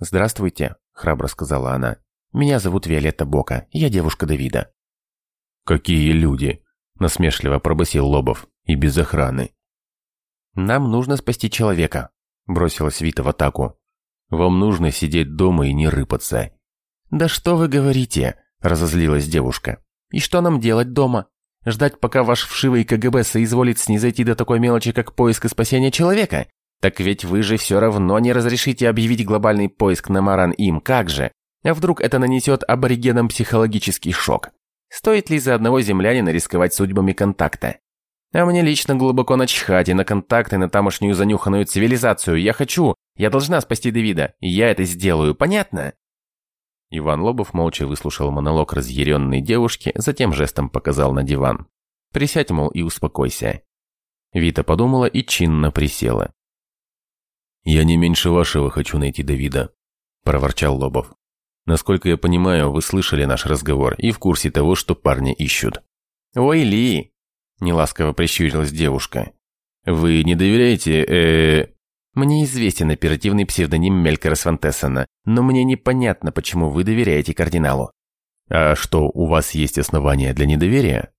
«Здравствуйте», храбро сказала она. «Меня зовут Виолетта Бока, я девушка Давида». «Какие люди!» – насмешливо пробасил Лобов. «И без охраны». «Нам нужно спасти человека», – бросилась Вита в атаку. «Вам нужно сидеть дома и не рыпаться». «Да что вы говорите?» – разозлилась девушка. «И что нам делать дома? Ждать, пока ваш вшивый КГБ соизволит снизойти до такой мелочи, как поиск и спасение человека? Так ведь вы же все равно не разрешите объявить глобальный поиск на Маран им, как же? А вдруг это нанесет аборигенам психологический шок? Стоит ли за одного землянина рисковать судьбами контакта? А мне лично глубоко начхать и на контакты, на тамошнюю занюханную цивилизацию. Я хочу, я должна спасти Давида, и я это сделаю, понятно? Иван Лобов молча выслушал монолог разъяренной девушки, затем жестом показал на диван. «Присядь, мол, и успокойся». Вита подумала и чинно присела. «Я не меньше вашего хочу найти Давида», – проворчал Лобов. «Насколько я понимаю, вы слышали наш разговор и в курсе того, что парня ищут». «Ой, Ли!» – неласково прищурилась девушка. «Вы не доверяете, э. Мне известен оперативный псевдоним Мелькера Свантессона, но мне непонятно, почему вы доверяете кардиналу». «А что, у вас есть основания для недоверия?»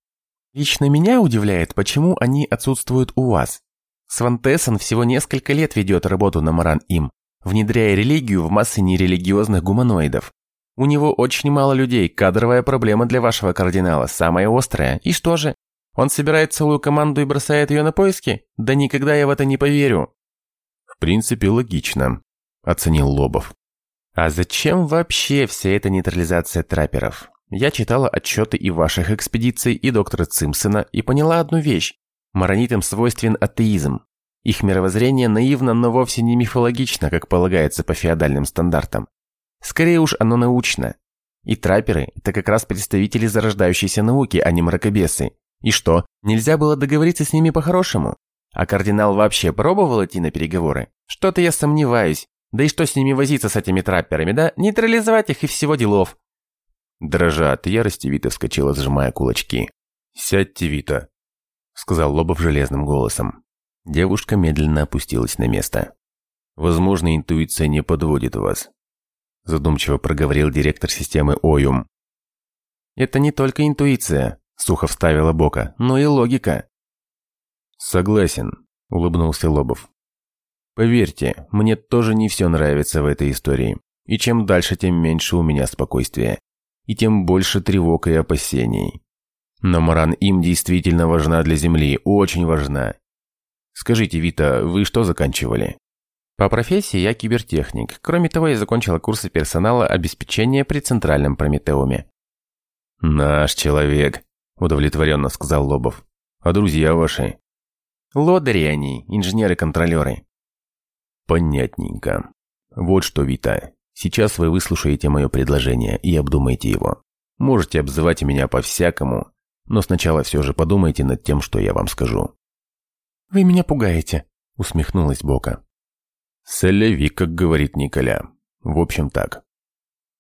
«Лично меня удивляет, почему они отсутствуют у вас. Свантессен всего несколько лет ведет работу на Маран-Им, внедряя религию в массы нерелигиозных гуманоидов. У него очень мало людей, кадровая проблема для вашего кардинала, самая острая. И что же? Он собирает целую команду и бросает ее на поиски? Да никогда я в это не поверю. В принципе, логично, оценил Лобов. А зачем вообще вся эта нейтрализация трапперов? Я читала отчеты и ваших экспедиций, и доктора Цимпсона, и поняла одну вещь. Маронитам свойствен атеизм. Их мировоззрение наивно, но вовсе не мифологично, как полагается по феодальным стандартам. Скорее уж оно научно. И трапперы – это как раз представители зарождающейся науки, а не мракобесы. И что, нельзя было договориться с ними по-хорошему? А кардинал вообще пробовал идти на переговоры? Что-то я сомневаюсь. Да и что с ними возиться с этими трапперами, да? Нейтрализовать их и всего делов. Дрожа от ярости, Вита вскочила, сжимая кулачки. «Сядьте, Вита», сказал Лобов железным голосом. Девушка медленно опустилась на место. «Возможно, интуиция не подводит вас», задумчиво проговорил директор системы ОЮМ. «Это не только интуиция», сухо вставила Бока, но и логика. «Согласен», улыбнулся Лобов. «Поверьте, мне тоже не все нравится в этой истории. И чем дальше, тем меньше у меня спокойствия. И тем больше тревог и опасений. Но Маран им действительно важна для Земли, очень важна. Скажите, Вита, вы что заканчивали? По профессии я кибертехник. Кроме того, я закончила курсы персонала обеспечения при Центральном Прометеуме. «Наш человек», – удовлетворенно сказал Лобов. «А друзья ваши?» «Лодыри они, инженеры-контролеры». «Понятненько. Вот что, Вита, сейчас вы выслушаете мое предложение и обдумайте его. Можете обзывать меня по-всякому, но сначала все же подумайте над тем, что я вам скажу». «Вы меня пугаете», — усмехнулась Бока. «Селеви, как говорит Николя. В общем так.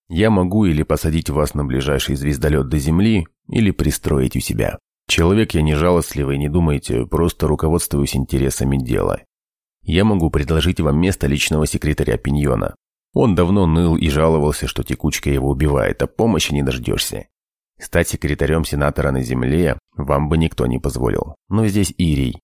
Я могу или посадить вас на ближайший звездолет до Земли, или пристроить у себя. Человек я не жалостливый, не думайте, просто руководствуюсь интересами дела. Я могу предложить вам место личного секретаря Пиньона. Он давно ныл и жаловался, что текучка его убивает, а помощи не дождешься. Стать секретарем сенатора на земле вам бы никто не позволил. Но здесь Ирий.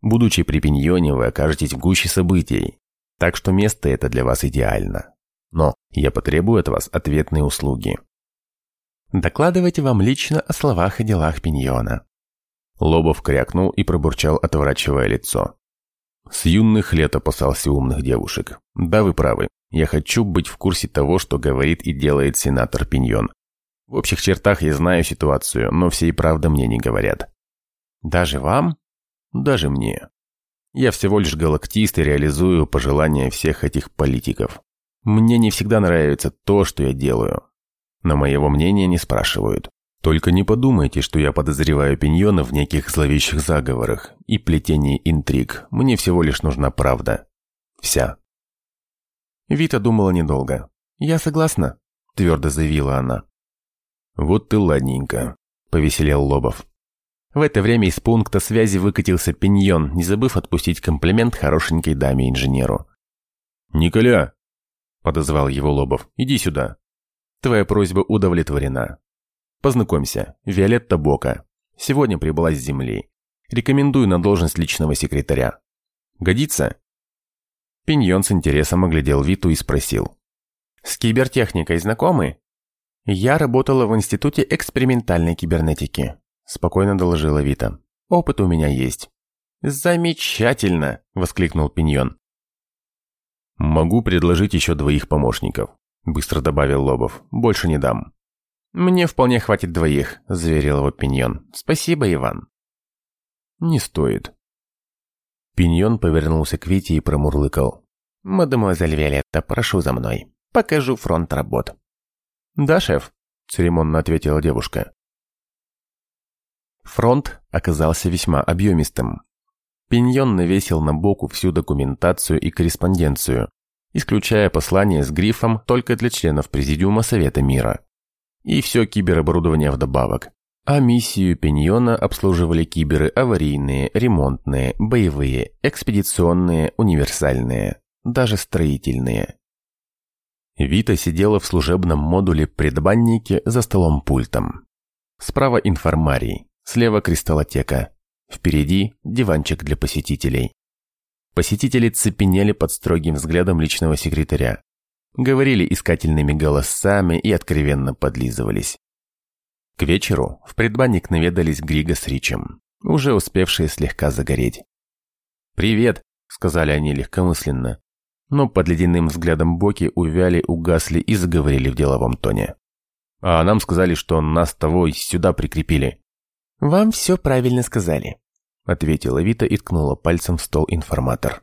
Будучи при Пиньоне, вы окажетесь в гуще событий. Так что место это для вас идеально. Но я потребую от вас ответные услуги. Докладывайте вам лично о словах и делах Пиньона. Лобов крякнул и пробурчал, отворачивая лицо. С юных лет опасался умных девушек. Да, вы правы. Я хочу быть в курсе того, что говорит и делает сенатор Пиньон. В общих чертах я знаю ситуацию, но всей правды мне не говорят. Даже вам? Даже мне. Я всего лишь галактист и реализую пожелания всех этих политиков. Мне не всегда нравится то, что я делаю. Но моего мнения не спрашивают. Только не подумайте, что я подозреваю Пиньона в неких зловещих заговорах и плетении интриг. Мне всего лишь нужна правда. Вся. Вита думала недолго. «Я согласна», – твердо заявила она. «Вот ты ладненько», – повеселел Лобов. В это время из пункта связи выкатился Пиньон, не забыв отпустить комплимент хорошенькой даме-инженеру. «Николя!» – подозвал его Лобов. «Иди сюда. Твоя просьба удовлетворена. Познакомься, Виолетта Бока. Сегодня прибыла с земли. Рекомендую на должность личного секретаря. Годится?» Пиньон с интересом оглядел Виту и спросил. «С кибертехникой знакомы?» «Я работала в Институте экспериментальной кибернетики», спокойно доложила Вита. «Опыт у меня есть». «Замечательно!» – воскликнул Пиньон. «Могу предложить еще двоих помощников», – быстро добавил Лобов. «Больше не дам». «Мне вполне хватит двоих», – заверил его Пиньон. «Спасибо, Иван». «Не стоит». Пиньон повернулся к Вите и промурлыкал. «Мадемуазель Виолетта, прошу за мной. Покажу фронт работ». «Да, шеф», – церемонно ответила девушка. Фронт оказался весьма объемистым. Пиньон навесил на боку всю документацию и корреспонденцию, исключая послание с грифом только для членов Президиума Совета Мира. И все кибероборудование вдобавок. А миссию Пиньона обслуживали киберы аварийные, ремонтные, боевые, экспедиционные, универсальные, даже строительные. Вита сидела в служебном модуле предбаннике за столом-пультом. Справа информарий, Слева кристаллотека. Впереди диванчик для посетителей. Посетители цепенели под строгим взглядом личного секретаря. Говорили искательными голосами и откровенно подлизывались. К вечеру в предбанник наведались Грига с Ричем, уже успевшие слегка загореть. «Привет», — сказали они легкомысленно, но под ледяным взглядом Боки увяли, угасли и заговорили в деловом тоне. «А нам сказали, что нас того сюда прикрепили. «Вам все правильно сказали», – ответила Вита и ткнула пальцем в стол информатор.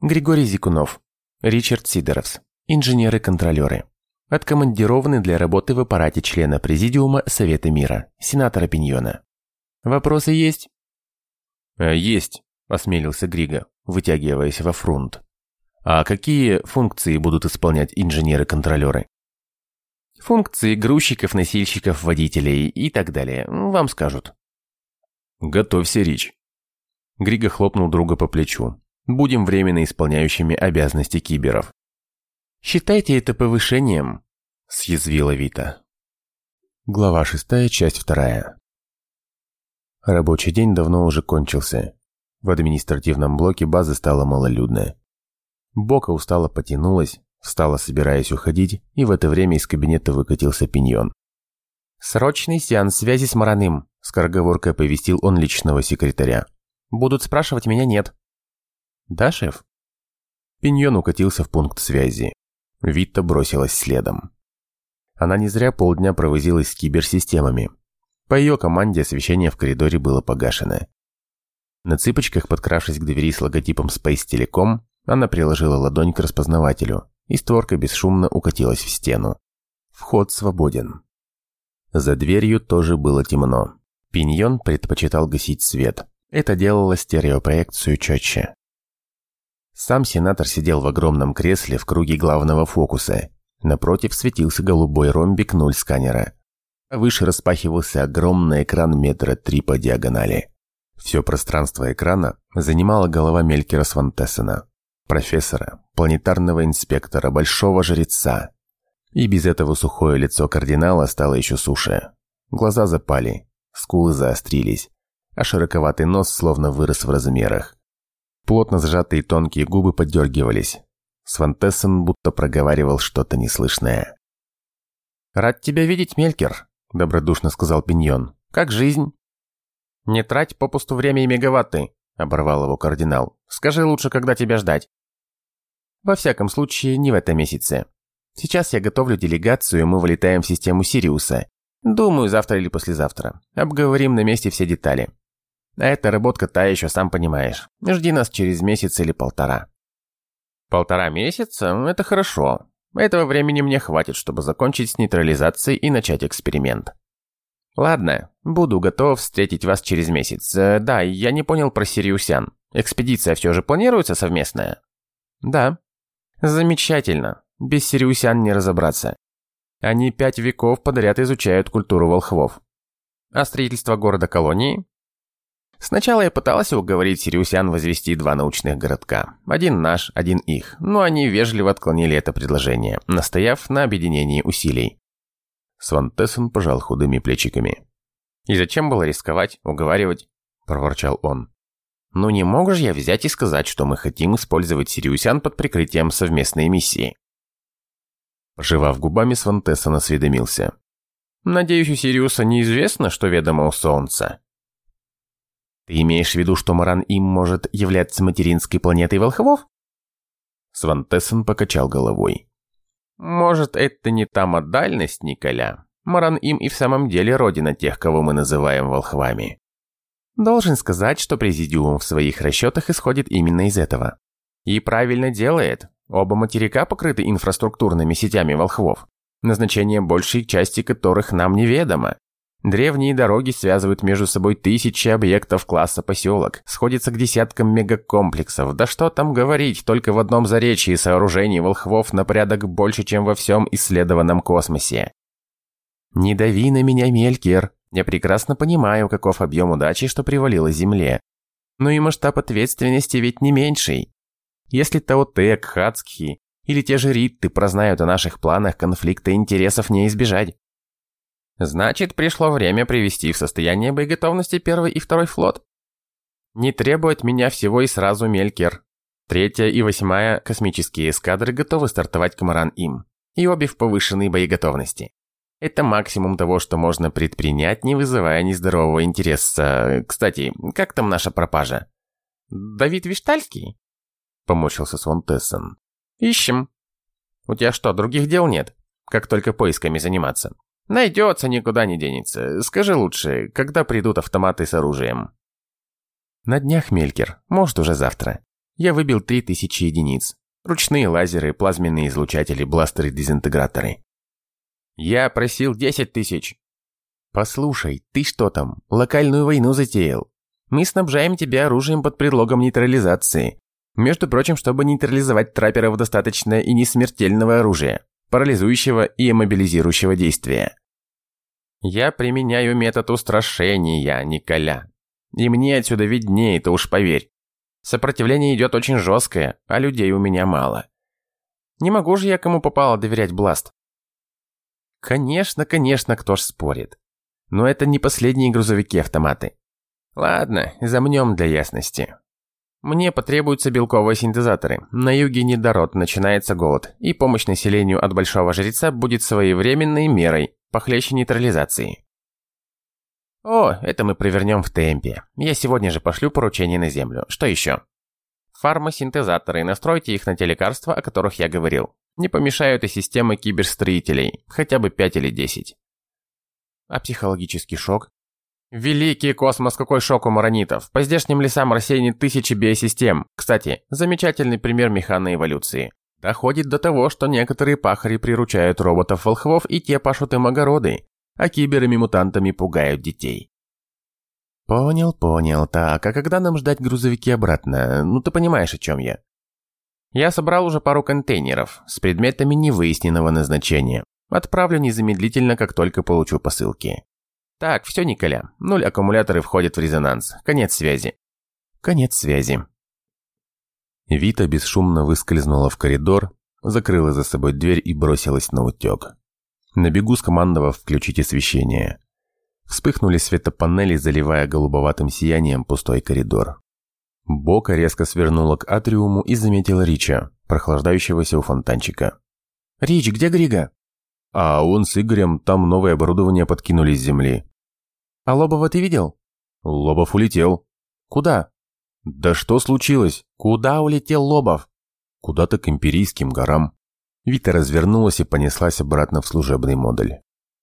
«Григорий Зикунов, Ричард Сидоровс, инженеры-контролеры, откомандированы для работы в аппарате члена Президиума Совета Мира, сенатора Пиньона. Вопросы есть?» «Э, «Есть», – осмелился Григо, вытягиваясь во фрунт. «А какие функции будут исполнять инженеры-контролеры?» Функции грузчиков, носильщиков, водителей и так далее. Вам скажут. «Готовься, Рич». Григо хлопнул друга по плечу. «Будем временно исполняющими обязанности киберов». «Считайте это повышением», – съязвила Вита. Глава шестая, часть вторая. Рабочий день давно уже кончился. В административном блоке базы стало малолюдно. Бока устало потянулась, встала, собираясь уходить, и в это время из кабинета выкатился пиньон. «Срочный сеанс связи с Мараным», – скороговоркой оповестил он личного секретаря. «Будут спрашивать, меня нет». «Да, шеф?» Пиньон укатился в пункт связи. Витта бросилась следом. Она не зря полдня провозилась с киберсистемами. По ее команде освещение в коридоре было погашено. На цыпочках, подкравшись к двери с логотипом Space Telecom, она приложила ладонь к распознавателю, и створка бесшумно укатилась в стену. Вход свободен. За дверью тоже было темно. Пиньон предпочитал гасить свет. Это делало стереопроекцию четче. Сам сенатор сидел в огромном кресле в круге главного фокуса. Напротив светился голубой ромбик нуль сканера. Выше распахивался огромный экран метра три по диагонали. Все пространство экрана занимала голова Мелькера Свантессена, профессора, планетарного инспектора, большого жреца, и без этого сухое лицо кардинала стало еще суше. Глаза запали, скулы заострились, а широковатый нос словно вырос в размерах. Плотно сжатые тонкие губы подергивались. Свантессен будто проговаривал что-то неслышное. «Рад тебя видеть, Мелькер», – добродушно сказал Пиньон. «Как жизнь?» «Не трать попусту время и мегаватты», – оборвал его кардинал. «Скажи лучше, когда тебя ждать». «Во всяком случае, не в этом месяце. Сейчас я готовлю делегацию, и мы вылетаем в систему Сириуса. Думаю, завтра или послезавтра. Обговорим на месте все детали. А эта работка та еще, сам понимаешь. Жди нас через месяц или полтора. Полтора месяца? Это хорошо. Этого времени мне хватит, чтобы закончить с нейтрализацией и начать эксперимент. Ладно, буду готов встретить вас через месяц. Э, да, я не понял про Сириусян. Экспедиция все же планируется совместная? Да. Замечательно. Без Сириусян не разобраться. Они пять веков подряд изучают культуру волхвов. А строительство города-колонии? Сначала я пытался уговорить сириусян возвести два научных городка. Один наш, один их. Но они вежливо отклонили это предложение, настояв на объединении усилий. Свантессен пожал худыми плечиками. «И зачем было рисковать, уговаривать?» – проворчал он. «Ну не могу же я взять и сказать, что мы хотим использовать сириусян под прикрытием совместной миссии». Жевав губами, Свантессен осведомился. «Надеюсь, у Сириуса неизвестно, что ведомо у Солнца?» «Ты имеешь в виду, что Маран-Им может являться материнской планетой волхвов?» Свантессен покачал головой. «Может, это не та модальность, Николя? Маран-Им и в самом деле родина тех, кого мы называем волхвами». Должен сказать, что Президиум в своих расчетах исходит именно из этого. И правильно делает. Оба материка покрыты инфраструктурными сетями волхвов, назначение большей части которых нам неведомо. Древние дороги связывают между собой тысячи объектов класса поселок, сходятся к десяткам мегакомплексов. Да что там говорить, только в одном заречье сооружений волхвов на порядок больше, чем во всем исследованном космосе. Не дави на меня, Мелькер. Я прекрасно понимаю, каков объем удачи, что привалило Земле. Но и масштаб ответственности ведь не меньший. Если Таотек, Хацкхи или те же Ритты прознают о наших планах, конфликта интересов не избежать. Значит, пришло время привести в состояние боеготовности первый и второй флот. Не требует меня всего и сразу Мелькер. Третья и восьмая космические эскадры готовы стартовать Камаран-Им. И обе в повышенной боеготовности. Это максимум того, что можно предпринять, не вызывая нездорового интереса. Кстати, как там наша пропажа? Давид Виштальский? Поморщился Свон Тессен. Ищем. У тебя что, других дел нет? Как только поисками заниматься. Найдется, никуда не денется. Скажи лучше, когда придут автоматы с оружием? На днях, Мелькер. Может, уже завтра. Я выбил три тысячи единиц. Ручные лазеры, плазменные излучатели, бластеры-дезинтеграторы. Я просил десять тысяч. Послушай, ты что там, локальную войну затеял? Мы снабжаем тебя оружием под предлогом нейтрализации. Между прочим, чтобы нейтрализовать трапперов достаточно и несмертельного оружия парализующего и иммобилизирующего действия. Я применяю метод устрашения, Николя. И мне отсюда виднее, ты уж поверь. Сопротивление идет очень жесткое, а людей у меня мало. Не могу же я кому попало доверять Бласт. Конечно, конечно, кто ж спорит. Но это не последние грузовики-автоматы. Ладно, замнем для ясности. Мне потребуются белковые синтезаторы. На юге недород, начинается голод, и помощь населению от Большого Жреца будет своевременной мерой, похлеще нейтрализации. О, это мы провернем в темпе. Я сегодня же пошлю поручение на Землю. Что еще? Фармасинтезаторы, настройте их на те лекарства, о которых я говорил. Не помешают и системы киберстроителей, хотя бы 5 или 10. А психологический шок? Великий космос, какой шок у маронитов. По здешним лесам рассеяны тысячи биосистем. Кстати, замечательный пример механоэволюции. Доходит до того, что некоторые пахари приручают роботов-волхвов, и те пашут им огороды, а киберами-мутантами пугают детей. Понял, понял. Так, а когда нам ждать грузовики обратно? Ну ты понимаешь, о чем я. Я собрал уже пару контейнеров с предметами невыясненного назначения. Отправлю незамедлительно, как только получу посылки. Так, все, Николя. Нуль аккумуляторы входят в резонанс. Конец связи. Конец связи. Вита бесшумно выскользнула в коридор, закрыла за собой дверь и бросилась на утек. На бегу скомандовав включить освещение. Вспыхнули светопанели, заливая голубоватым сиянием пустой коридор. Бока резко свернула к атриуму и заметила Рича, прохлаждающегося у фонтанчика. «Рич, где Грига?» А он с Игорем там новое оборудование подкинули с земли. А Лобова ты видел? Лобов улетел. Куда? Да что случилось? Куда улетел Лобов? Куда-то к Империйским горам. Вита развернулась и понеслась обратно в служебный модуль.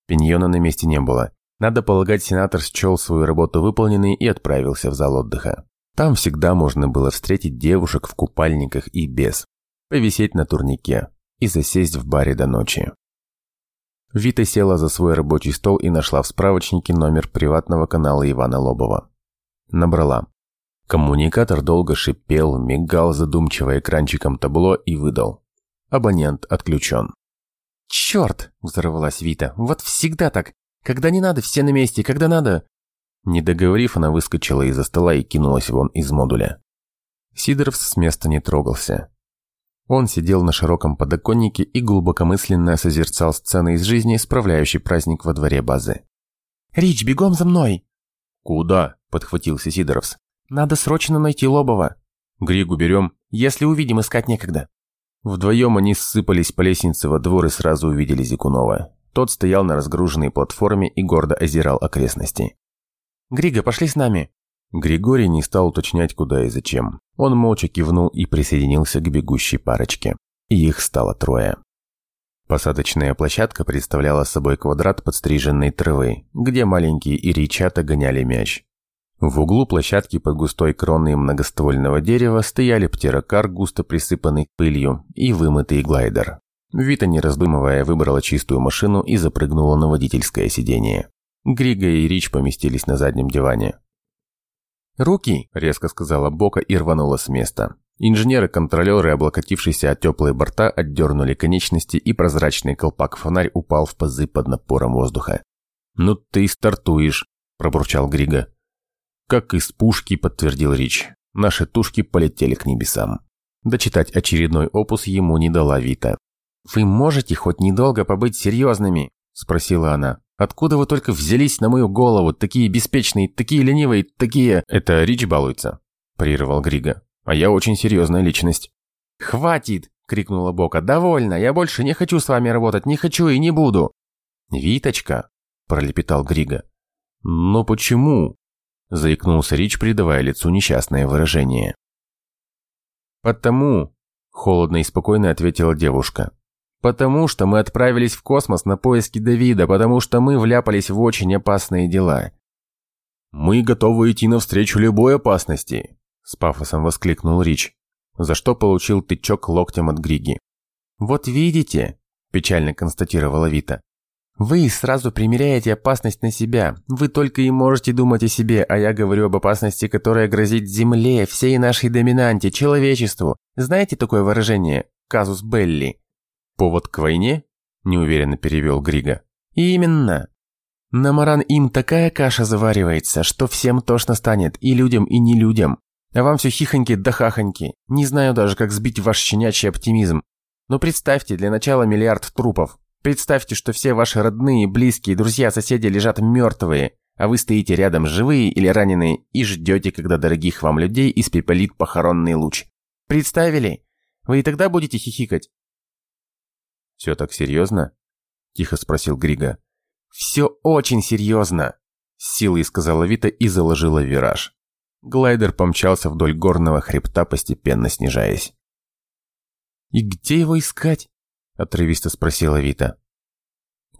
Пиньона на месте не было. Надо полагать, сенатор счел свою работу выполненной и отправился в зал отдыха. Там всегда можно было встретить девушек в купальниках и без, повисеть на турнике и засесть в баре до ночи. Вита села за свой рабочий стол и нашла в справочнике номер приватного канала Ивана Лобова. Набрала. Коммуникатор долго шипел, мигал задумчиво экранчиком табло и выдал. Абонент отключен. «Черт!» – взорвалась Вита. «Вот всегда так. Когда не надо, все на месте. Когда надо...» Не договорив, она выскочила из-за стола и кинулась вон из модуля. Сидоров с места не трогался. Он сидел на широком подоконнике и глубокомысленно созерцал сцены из жизни, справляющей праздник во дворе базы. «Рич, бегом за мной!» «Куда?» – подхватился Сидоровс. «Надо срочно найти Лобова». «Григу берем?» «Если увидим, искать некогда». Вдвоем они ссыпались по лестнице во двор и сразу увидели Зикунова. Тот стоял на разгруженной платформе и гордо озирал окрестности. «Григо, пошли с нами!» Григорий не стал уточнять, куда и зачем. Он молча кивнул и присоединился к бегущей парочке. И их стало трое. Посадочная площадка представляла собой квадрат подстриженной травы, где маленькие иричата гоняли мяч. В углу площадки под густой кроной многоствольного дерева стояли птерокар, густо присыпанный пылью, и вымытый глайдер. Вита, не раздумывая, выбрала чистую машину и запрыгнула на водительское сиденье. Грига и Рич поместились на заднем диване. «Руки!» – резко сказала Бока и рванула с места. Инженеры-контролеры, облокотившиеся от теплые борта, отдернули конечности, и прозрачный колпак-фонарь упал в пазы под напором воздуха. «Ну ты стартуешь!» – пробурчал Грига. «Как из пушки», – подтвердил Рич. «Наши тушки полетели к небесам». Дочитать очередной опус ему не дала Вита. «Вы можете хоть недолго побыть серьезными?» – спросила она. «Откуда вы только взялись на мою голову? Такие беспечные, такие ленивые, такие...» «Это Рич балуется», – парировал Грига. «А я очень серьезная личность». «Хватит!» – крикнула Бока. «Довольно! Я больше не хочу с вами работать, не хочу и не буду!» «Виточка!» – пролепетал Грига. «Но почему?» – заикнулся Рич, придавая лицу несчастное выражение. «Потому!» – холодно и спокойно ответила девушка. Потому что мы отправились в космос на поиски Давида, потому что мы вляпались в очень опасные дела. Мы готовы идти навстречу любой опасности, с пафосом воскликнул Рич, за что получил тычок локтем от Григи. Вот видите, печально констатировала Вита. Вы сразу примеряете опасность на себя. Вы только и можете думать о себе, а я говорю об опасности, которая грозит Земле, всей нашей доминанте, человечеству. Знаете такое выражение? Казус белли. «Повод к войне?» – неуверенно перевел Грига. «Именно. На Маран им такая каша заваривается, что всем тошно станет, и людям, и не людям. А вам все хихоньки да хахоньки. Не знаю даже, как сбить ваш щенячий оптимизм. Но представьте, для начала миллиард трупов. Представьте, что все ваши родные, близкие, друзья, соседи лежат мертвые, а вы стоите рядом живые или раненые и ждете, когда дорогих вам людей испепелит похоронный луч. Представили? Вы и тогда будете хихикать. «Все так серьезно?» – тихо спросил Грига. «Все очень серьезно», – с силой сказала Вита и заложила вираж. Глайдер помчался вдоль горного хребта, постепенно снижаясь. «И где его искать?» – отрывисто спросила Вита.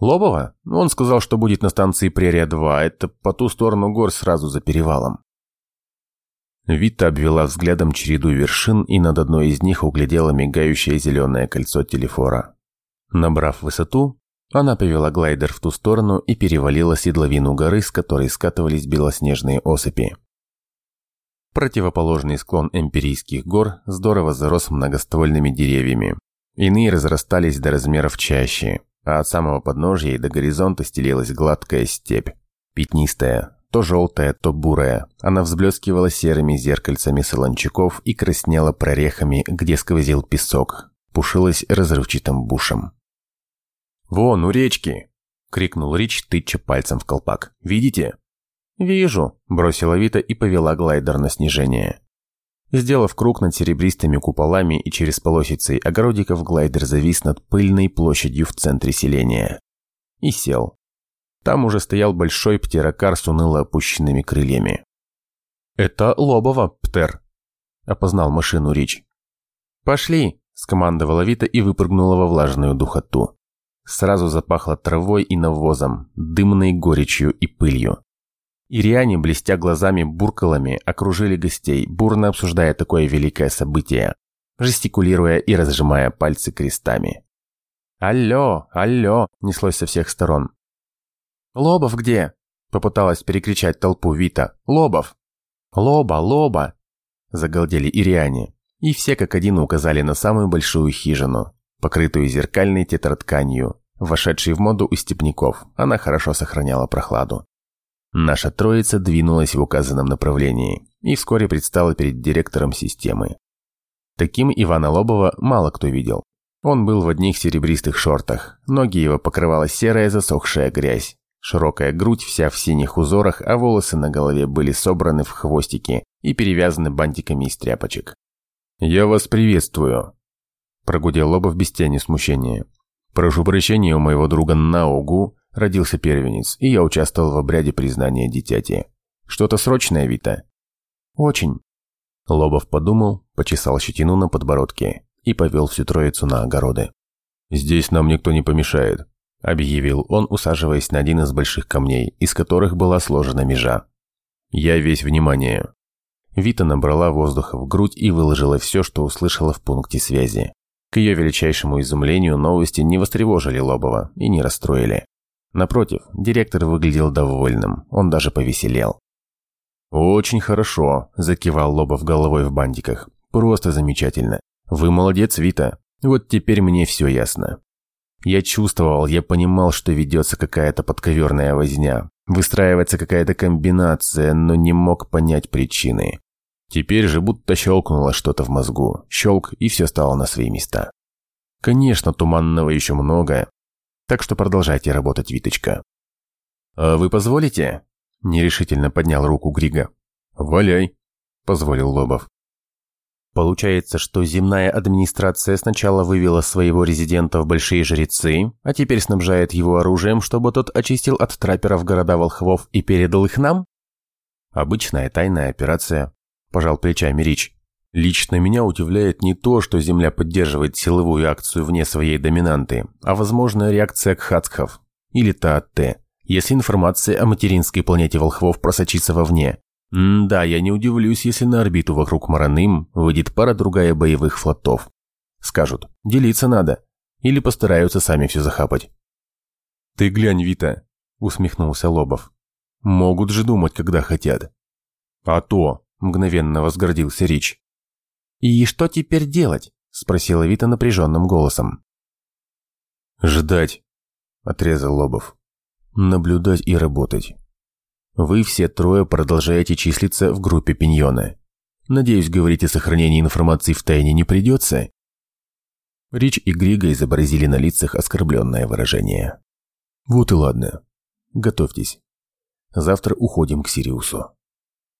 «Лобова? Он сказал, что будет на станции Прерия-2, это по ту сторону гор сразу за перевалом». Вита обвела взглядом череду вершин и над одной из них углядела мигающее зеленое кольцо телефора. Набрав высоту, она повела глайдер в ту сторону и перевалила седловину горы, с которой скатывались белоснежные осыпи. Противоположный склон эмпирийских гор здорово зарос многоствольными деревьями. Иные разрастались до размеров чаще, а от самого подножья и до горизонта стелилась гладкая степь. Пятнистая, то желтая, то бурая. Она взблескивала серыми зеркальцами солончаков и краснела прорехами, где сквозил песок, пушилась разрывчатым бушем. «Вон, у речки!» – крикнул Рич, тыча пальцем в колпак. «Видите?» «Вижу», – бросила Вита и повела глайдер на снижение. Сделав круг над серебристыми куполами и через полосицей огородиков, глайдер завис над пыльной площадью в центре селения. И сел. Там уже стоял большой птерокар с уныло опущенными крыльями. «Это Лобова, Птер», – опознал машину Рич. «Пошли», – скомандовала Вита и выпрыгнула во влажную духоту. Сразу запахло травой и навозом, дымной горечью и пылью. Ириане, блестя глазами-буркалами, окружили гостей, бурно обсуждая такое великое событие, жестикулируя и разжимая пальцы крестами. «Алло, алло!» – неслось со всех сторон. «Лобов где?» – попыталась перекричать толпу Вита. «Лобов!» «Лоба, лоба!» – загалдели Ириане. И все как один указали на самую большую хижину, покрытую зеркальной тетратканью, вошедшей в моду у степняков. Она хорошо сохраняла прохладу. Наша троица двинулась в указанном направлении и вскоре предстала перед директором системы. Таким Ивана Лобова мало кто видел. Он был в одних серебристых шортах, ноги его покрывала серая засохшая грязь, широкая грудь вся в синих узорах, а волосы на голове были собраны в хвостики и перевязаны бантиками из тряпочек. «Я вас приветствую», – прогудел Лобов без тени смущения. «Прошу прощения у моего друга Наугу, родился первенец, и я участвовал в обряде признания дитяти. Что-то срочное, Вита?» «Очень». Лобов подумал, почесал щетину на подбородке и повел всю троицу на огороды. «Здесь нам никто не помешает», – объявил он, усаживаясь на один из больших камней, из которых была сложена межа. «Я весь внимание». Вита набрала воздуха в грудь и выложила все, что услышала в пункте связи. К ее величайшему изумлению новости не востревожили Лобова и не расстроили. Напротив, директор выглядел довольным, он даже повеселел. «Очень хорошо», – закивал Лобов головой в бантиках. «Просто замечательно. Вы молодец, Вита. Вот теперь мне все ясно». Я чувствовал, я понимал, что ведется какая-то подковерная возня. Выстраивается какая-то комбинация, но не мог понять причины. Теперь же будто щелкнуло что-то в мозгу. Щелк, и все стало на свои места. Конечно, туманного еще много. Так что продолжайте работать, Виточка. «А вы позволите?» Нерешительно поднял руку Грига. «Валяй», – позволил Лобов. Получается, что земная администрация сначала вывела своего резидента в Большие Жрецы, а теперь снабжает его оружием, чтобы тот очистил от трапперов города волхвов и передал их нам? Обычная тайная операция, пожал плечами Рич. Лично меня удивляет не то, что Земля поддерживает силовую акцию вне своей доминанты, а возможная реакция кхацков или Таатте если информация о материнской планете волхвов просочится вовне. М да, я не удивлюсь, если на орбиту вокруг Мараным выйдет пара-другая боевых флотов. Скажут, делиться надо. Или постараются сами все захапать. «Ты глянь, Вита», — усмехнулся Лобов. «Могут же думать, когда хотят». «А то», — мгновенно возгордился Рич. «И что теперь делать?» — спросила Вита напряженным голосом. «Ждать», — отрезал Лобов наблюдать и работать. Вы все трое продолжаете числиться в группе Пиньона. Надеюсь, говорить о сохранении информации в тайне не придется?» Рич и Грига изобразили на лицах оскорбленное выражение. «Вот и ладно. Готовьтесь. Завтра уходим к Сириусу».